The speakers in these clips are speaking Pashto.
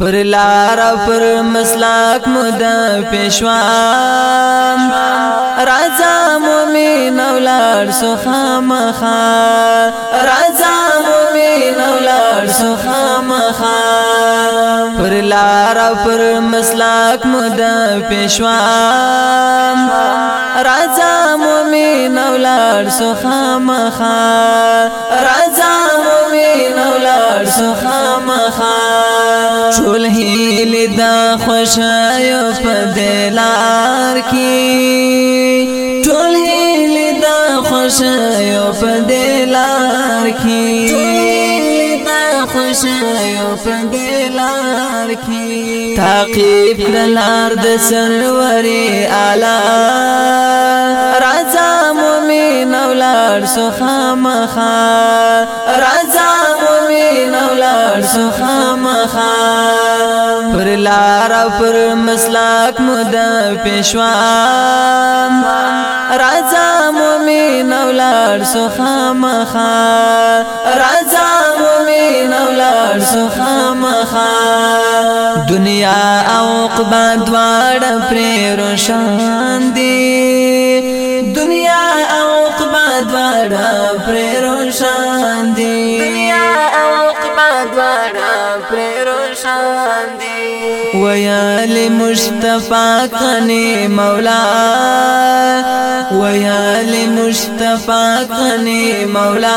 پر لار پر مسلک مد پېښوام راځه مومن اولاد سوخه مخه راځه مومن اولاد سوخه مخه پر لار پر مسلک مد پېښوام راځه مومن اولاد سوخه مخه راځه مومن اولاد سوخه مخه ټول هیل دا خوشایو په دلار کې ټول هیل دا خوشایو په دلار کې خوشایو په دلار کې تعقیب کړلار د سرور اعلی راځه مومن اولاد سو خامخا راځه می نولار سخام خام پر لارا پر مسلاک مد پیشوام رازا مومی نولار سخام خام رازا مومی نولار سخام خام دنیا او قبا دوار پر روشان دی دنیا او قبا دوار پر روشان دی ويا لمصطفى قني مولا ويا لمصطفى قني مولا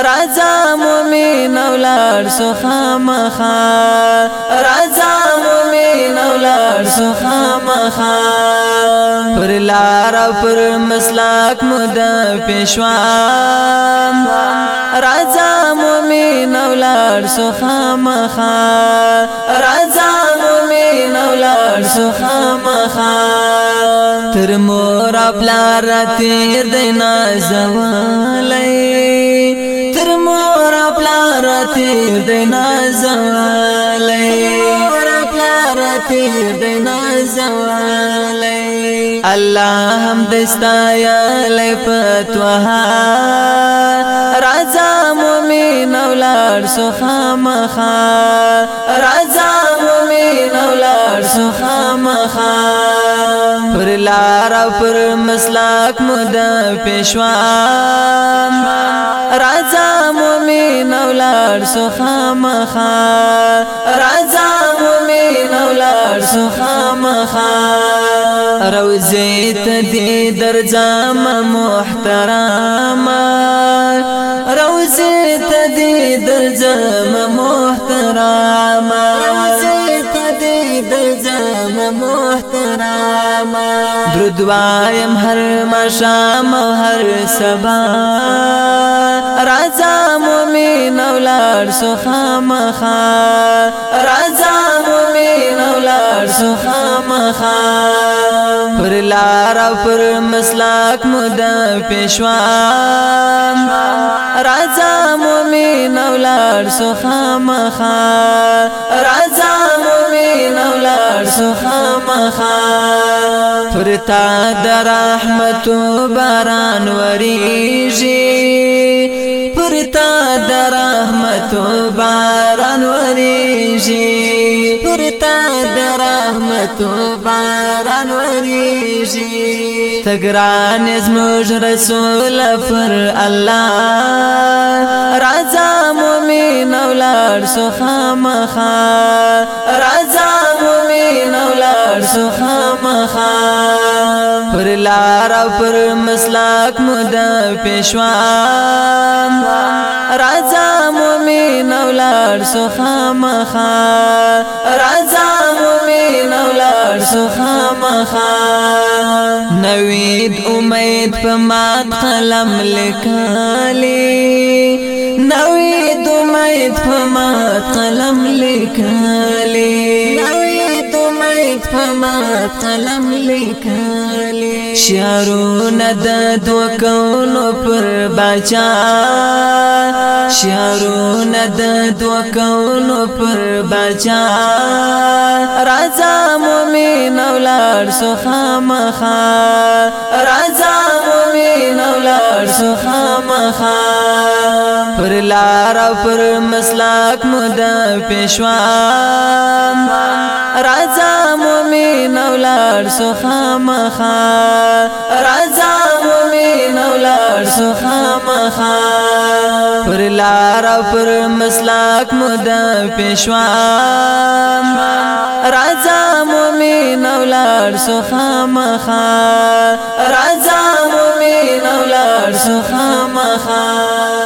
رضا مومن اولاد سخا مخا رضا لار سو خامخا پر لار پر مسلک مد پښوام راځه مومن لار سو خامخا راځه مومن لار سو خامخا تر مور پلار تیر دینا زوالای تر مور پلار تیر دینا زوالای تیر دینا زوالی اللہ ہم دستا یا لی فتوها رازا مومین اولار سخام خا رازا مومین اولار سخام خا پر لارا پر مسلاک مد پیشوان رازا مومین اولار سخام خا رازا لار سو خامخا روزی تدی در جام محترم روزی تدی در جام محترم روزی تدی در جام محترم درود هر مشام هر سبا راځه مومن اولاد سو خامخا تاسو خامخا پر لار پر مسلک مود پېشوا راځه مومن اولاد سو خامخا راځه مومن اولاد سو خامخا پر تا در رحمت باران وریږي پر تا در رحمت باران وریږي پر تا رحمتو باران وریږي تګران زموږ رسول پر الله رضا مومن اولاد سو خامخا رضا مومن اولاد سو خامخا پر لار پر مسلک مد پیشوا رضا مومن اولاد سو خامخا خامخا نوید امید په مات قلم لیکالی نوید امید په مات قلم لیکالی نوید امید په مات قلم لیکالی شعرو ند دو کولو پر بچا شعرو ند دو کولو پر بچا رضا می نولار سو خامخا رضا می نولار سو خامخا پر لار پر مسلک مد پیشوا رضا می نولار سو خامخا رضا می نولار سو خامخا پر لار پر مسلک مد پیشوا راځم مومي نولار سخا مخا رضا مومي نولار سخا مخا